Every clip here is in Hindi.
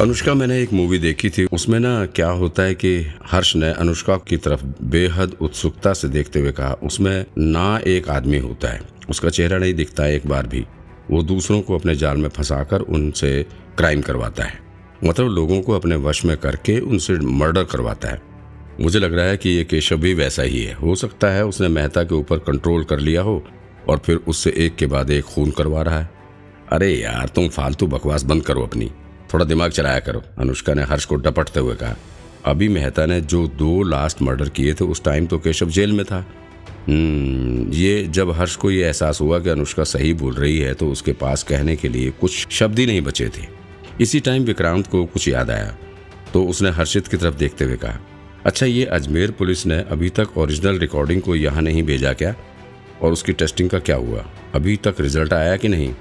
अनुष्का, मैंने एक मूवी देखी थी। उसमें ना क्या होता है कि हर्ष ने अनुष्का की तरफ़ बेहद उत्सुकता से देखते हुए कहा, उसमें ना एक आदमी होता है, उसका चेहरा नहीं दिखता है एक बार भी। वो दूसरों को अपने जाल में फंसाकर उनसे क्राइम करवाता है। मतलब लोगों को अपने वश में करके उनसे मर्डर करवाता है। मुझे लग रहा है कि ये केशव भी वैसा ही है। हो सकता है उसने मेहता के ऊपर कंट्रोल कर लिया हो और फिर उससे एक के बाद एक खून करवा रहा है। अरे यार, तुम फालतू बकवास बंद करो अपनी। थोड़ा दिमाग चलाया करो। अनुष्का ने हर्ष को डपटते हुए कहा, अभी मेहता ने जो दो लास्ट मर्डर किए थे, उस टाइम तो केशव जेल में था। हम्म ये जब हर्ष को ये एहसास हुआ कि अनुष्का सही बोल रही है तो उसके पास कहने के लिए कुछ शब्द ही नहीं बचे थे। इसी टाइम विक्रांत को कुछ याद आया तो उसने हर्षित की तरफ़ देखते हुए कहा अच्छा ये अजमेर पुलिस ने अभी तक ओरिजिनल रिकॉर्डिंग को यहाँ नहीं भेजा क्या? और उसकी टेस्टिंग का क्या हुआ? अभी तक रिज़ल्ट आया कि नहीं?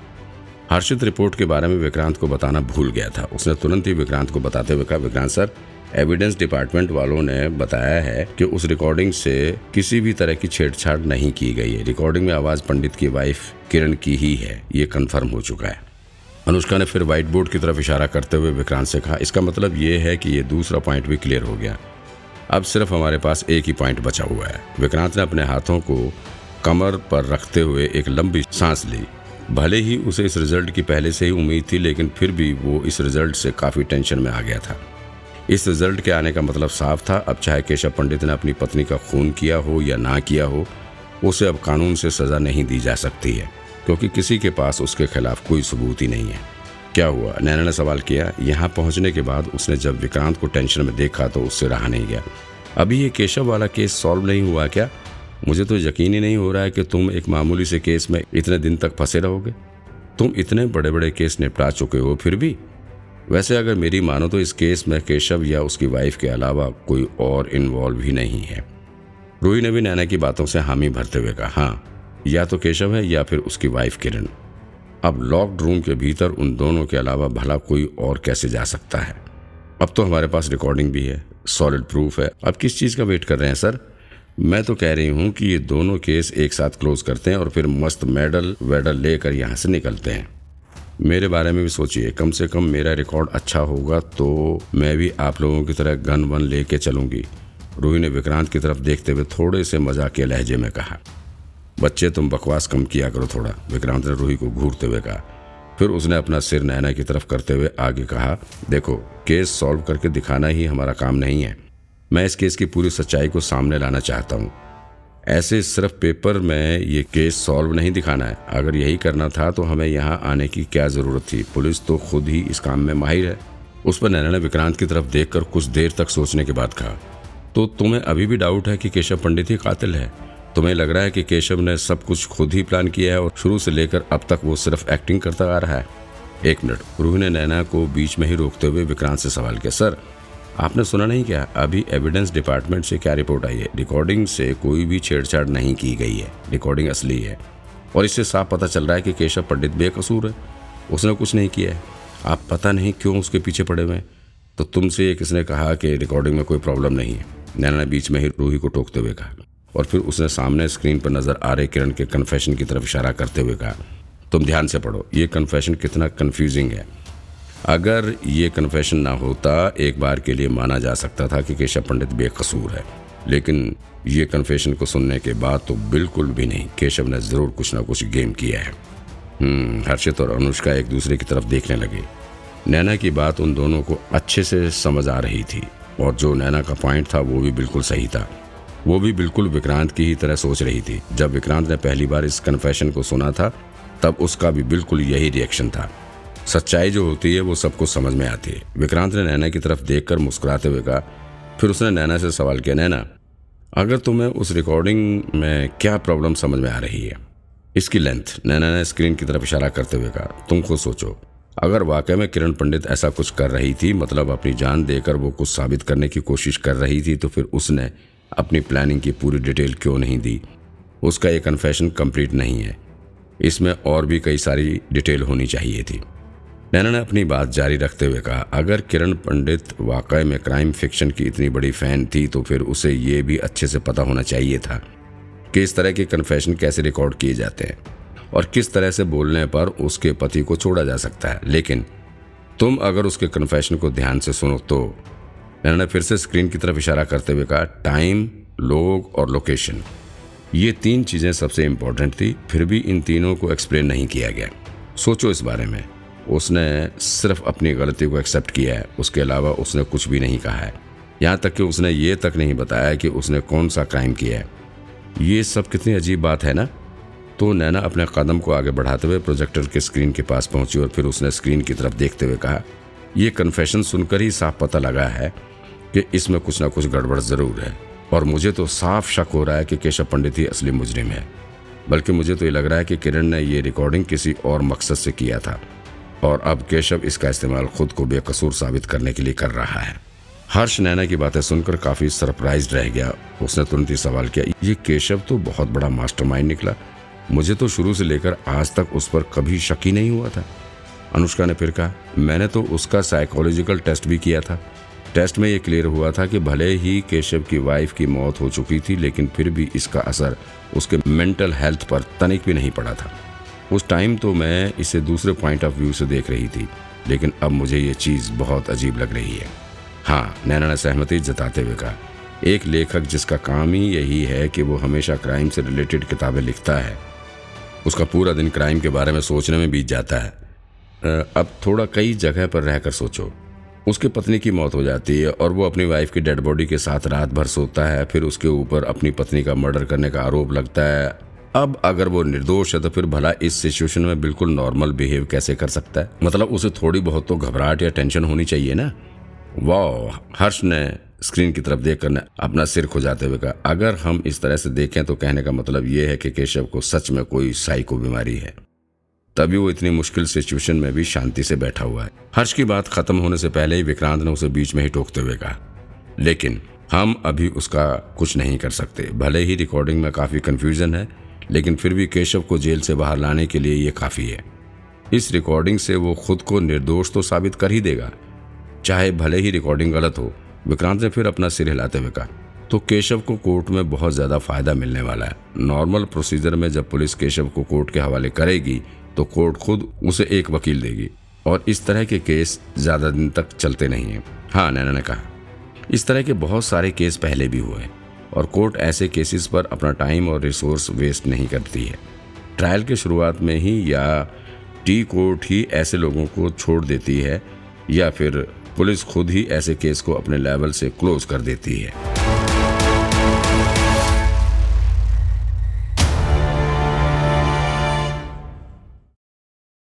हर्षित रिपोर्ट के बारे में विक्रांत को बताना भूल गया था। उसने तुरंत ही विक्रांत को बताते हुए कहा, विक्रांत सर एविडेंस डिपार्टमेंट वालों ने बताया है कि उस रिकॉर्डिंग से किसी भी तरह की छेड़छाड़ नहीं की गई है। रिकॉर्डिंग में आवाज़ पंडित की वाइफ किरण की ही है। ये कन्फर्म हो चुका है। अनुष्का ने फिर व्हाइट बोर्ड की तरफ़ इशारा करते हुए विक्रांत से कहा, इसका मतलब ये है कि ये दूसरा पॉइंट भी क्लियर हो गया। अब सिर्फ़ हमारे पास एक ही पॉइंट बचा हुआ है। विक्रांत ने अपने हाथों को कमर पर रखते हुए एक लंबी सांस ली। भले ही उसे इस रिज़ल्ट की पहले से ही उम्मीद थी, लेकिन फिर भी वो इस रिज़ल्ट से काफ़ी टेंशन में आ गया था। इस रिज़ल्ट के आने का मतलब साफ़ था, अब चाहे केशव पंडित ने अपनी पत्नी का खून किया हो या ना किया हो, उसे अब कानून से सजा नहीं दी जा सकती है, क्योंकि किसी के पास उसके खिलाफ कोई सबूत ही नहीं है। क्या हुआ? नैना ने सवाल किया, यहाँ पहुँचने के बाद उसने जब विक्रांत को टेंशन में देखा तो उससे रहा नहीं गया। अभी ये केशव वाला केस सॉल्व नहीं हुआ क्या? मुझे तो यकीन ही नहीं हो रहा है कि तुम एक मामूली से केस में इतने दिन तक फंसे रहोगे। तुम इतने बड़े बड़े केस निपटा चुके हो फिर भी। वैसे अगर मेरी मानो तो इस केस में केशव या उसकी वाइफ के अलावा कोई और इन्वॉल्व ही नहीं है। रूही ने भी नैना की बातों से हामी भरते हुए कहा हाँ या तो केशव है या फिर उसकी वाइफ किरण। अब लॉक्ड रूम के भीतर उन दोनों के अलावा भला कोई और कैसे जा सकता है? अब तो हमारे पास रिकॉर्डिंग भी है सॉलिड प्रूफ है। अब किस चीज़ का वेट कर रहे हैं, सर? मैं तो कह रही हूँ कि ये दोनों केस एक साथ क्लोज करते हैं और फिर मस्त मेडल वेडल लेकर यहाँ से निकलते हैं। मेरे बारे में भी सोचिए। कम से कम मेरा रिकॉर्ड अच्छा होगा तो मैं भी आप लोगों की तरह गन वन ले कर चलूँगी। रूही ने विक्रांत की तरफ़ देखते हुए थोड़े से मज़ाक के लहजे में कहा, बच्चे, तुम बकवास कम किया करो थोड़ा, विक्रांत ने रूही को घूरते हुए कहा। फिर उसने अपना सिर नैना की तरफ़ करते हुए आगे कहा, देखो, केस सॉल्व करके दिखाना ही हमारा काम नहीं है। मैं इस केस की पूरी सच्चाई को सामने लाना चाहता हूँ। ऐसे सिर्फ़ पेपर में ये केस सॉल्व नहीं दिखाना है। अगर यही करना था तो हमें यहाँ आने की क्या ज़रूरत थी? पुलिस तो खुद ही इस काम में माहिर है। उस पर नैना ने विक्रांत की तरफ़ देखकर कुछ देर तक सोचने के बाद कहा तो तुम्हें अभी भी डाउट है कि केशव पंडित ही कातिल है? तुम्हें लग रहा है कि केशव ने सब कुछ खुद ही प्लान किया है और शुरू से लेकर अब तक वो सिर्फ़ एक्टिंग करता आ रहा है? एक मिनट। रूह ने नैना को बीच में ही रोकते हुए विक्रांत से सवाल किया, सर आपने सुना नहीं क्या? अभी एविडेंस डिपार्टमेंट से क्या रिपोर्ट आई है? रिकॉर्डिंग से कोई भी छेड़छाड़ नहीं की गई है। रिकॉर्डिंग असली है। और इससे साफ़ पता चल रहा है कि केशव पंडित बेकसूर है। उसने कुछ नहीं किया है। आप पता नहीं क्यों उसके पीछे पड़े हुए हैं? तो तुमसे ये किसने कहा कि रिकॉर्डिंग में कोई प्रॉब्लम नहीं है? नैना ने बीच में ही रूही को टोकते हुए कहा। और फिर उसने सामने स्क्रीन पर नज़र आ रहे किरण के कन्फेशन की तरफ़ इशारा करते हुए कहा। तुम ध्यान से पढ़ो। ये कन्फेशन कितना कन्फ्यूजिंग है। अगर ये कन्फेशन ना होता एक बार के लिए माना जा सकता था कि केशव पंडित बेकसूर है। लेकिन ये कन्फेशन को सुनने के बाद तो बिल्कुल भी नहीं केशव ने ज़रूर कुछ ना कुछ गेम किया है। हम्म, हर्षित और अनुष्का एक दूसरे की तरफ़ देखने लगे। नैना की बात उन दोनों को अच्छे से समझ आ रही थी और जो नैना का पॉइंट था वो भी बिल्कुल सही था। वो भी बिल्कुल विक्रांत की ही तरह सोच रही थी। जब विक्रांत ने पहली बार इस कन्फेशन को सुना था तब उसका भी बिल्कुल यही रिएक्शन था। सच्चाई जो होती है, वो सबको समझ में आती है। विक्रांत ने नैना की तरफ़ देखकर मुस्कुराते हुए कहा, फिर उसने नैना से सवाल किया, नैना, अगर तुम्हें उस रिकॉर्डिंग में क्या प्रॉब्लम समझ में आ रही है? इसकी लेंथ नैना ने स्क्रीन की तरफ़ इशारा करते हुए कहा, तुम खुद सोचो। अगर वाकई में किरण पंडित ऐसा कुछ कर रही थी मतलब अपनी जान देकर वो कुछ साबित करने की कोशिश कर रही थी तो फिर उसने अपनी प्लानिंग की पूरी डिटेल क्यों नहीं दी? उसका ये कन्फेशन कंप्लीट नहीं है। इसमें और भी कई सारी डिटेल होनी चाहिए थी। नैना ने अपनी बात जारी रखते हुए कहा, अगर किरण पंडित वाकई में क्राइम फिक्शन की इतनी बड़ी फ़ैन थी तो फिर उसे ये भी अच्छे से पता होना चाहिए था कि इस तरह के कन्फेशन कैसे रिकॉर्ड किए जाते हैं और किस तरह से बोलने पर उसके पति को छोड़ा जा सकता है। लेकिन तुम अगर उसके कन्फेशन को ध्यान से सुनो तो नैना ने फिर से स्क्रीन की तरफ़ इशारा करते हुए कहा टाइम लोग और लोकेशन ये तीन चीज़ें सबसे इंपॉर्टेंट थी, फिर भी इन तीनों को एक्सप्लेन नहीं किया गया। सोचो इस बारे में। उसने सिर्फ़ अपनी गलती को एक्सेप्ट किया है। उसके अलावा उसने कुछ भी नहीं कहा है। यहाँ तक कि उसने ये तक नहीं बताया कि उसने कौन सा क्राइम किया है। ये सब कितनी अजीब बात है ना? तो नैना अपने कदम को आगे बढ़ाते हुए प्रोजेक्टर के स्क्रीन के पास पहुँची और फिर उसने स्क्रीन की तरफ़ देखते हुए कहा यह कन्फेशन सुनकर ही साफ़ पता लगा है कि इसमें कुछ ना कुछ गड़बड़ ज़रूर है। और मुझे तो साफ़ शक हो रहा है कि केशव पंडित ही असली मुजरिम है। बल्कि मुझे तो ये लग रहा है कि किरण ने यह रिकॉर्डिंग किसी और मकसद से किया था। और अब केशव इसका इस्तेमाल खुद को बेकसूर साबित करने के लिए कर रहा है। हर्ष नैना की बातें सुनकर काफ़ी सरप्राइज़ रह गया। उसने तुरंत ही सवाल किया, ये केशव तो बहुत बड़ा मास्टरमाइंड निकला। मुझे तो शुरू से लेकर आज तक उस पर कभी शक ही नहीं हुआ था। अनुष्का ने फिर कहा, मैंने तो उसका साइकोलॉजिकल टेस्ट भी किया था। टेस्ट में ये क्लियर हुआ था कि भले ही केशव की वाइफ की मौत हो चुकी थी, लेकिन फिर भी इसका असर उसके मेंटल हेल्थ पर तनिक भी नहीं पड़ा था। उस टाइम तो मैं इसे दूसरे पॉइंट ऑफ़ व्यू से देख रही थी, लेकिन अब मुझे ये चीज़ बहुत अजीब लग रही है। हाँ नैना ने सहमति जताते हुए कहा, एक लेखक जिसका काम ही यही है कि वो हमेशा क्राइम से रिलेटेड किताबें लिखता है। उसका पूरा दिन क्राइम के बारे में सोचने में बीत जाता है। अब थोड़ा कई जगह पर रहकर सोचो। उसकी पत्नी की मौत हो जाती है और वो अपनी वाइफ की डेड बॉडी के साथ रात भर सोता है, फिर उसके ऊपर अपनी पत्नी का मर्डर करने का आरोप लगता है। अब अगर वो निर्दोष है तो फिर भला इस सिचुएशन में बिल्कुल नॉर्मल बिहेव कैसे कर सकता है? मतलब उसे थोड़ी बहुत तो घबराहट या टेंशन होनी चाहिए ना? वाह, हर्ष ने स्क्रीन की तरफ़ देखकर अपना सिर खुजाते हुए कहा, अगर हम इस तरह से देखें तो कहने का मतलब यह है कि केशव को सच में कोई साइको बीमारी है। तभी वो इतनी मुश्किल सिचुएशन में भी शांति से बैठा हुआ है। हर्ष की बात खत्म होने से पहले ही विक्रांत ने उसे बीच में ही टोकते हुए कहा, लेकिन हम अभी उसका कुछ नहीं कर सकते। भले ही रिकॉर्डिंग में काफ़ी कंफ्यूजन है लेकिन फिर भी केशव को जेल से बाहर लाने के लिए ये काफ़ी है। इस रिकॉर्डिंग से वो खुद को निर्दोष तो साबित कर ही देगा। चाहे भले ही रिकॉर्डिंग गलत हो, विक्रांत ने फिर अपना सिर हिलाते हुए कहा तो केशव को कोर्ट में बहुत ज़्यादा फ़ायदा मिलने वाला है। नॉर्मल प्रोसीजर में जब पुलिस केशव को कोर्ट के हवाले करेगी तो कोर्ट खुद उसे एक वकील देगी। और इस तरह के केस ज़्यादा दिन तक चलते नहीं है। हाँ नैना ने कहा, इस तरह के बहुत सारे केस पहले भी हुए और कोर्ट ऐसे केसेस पर अपना टाइम और रिसोर्स वेस्ट नहीं करती है। ट्रायल के शुरुआत में ही या टी कोर्ट ही ऐसे लोगों को छोड़ देती है या फिर पुलिस खुद ही ऐसे केस को अपने लेवल से क्लोज कर देती है।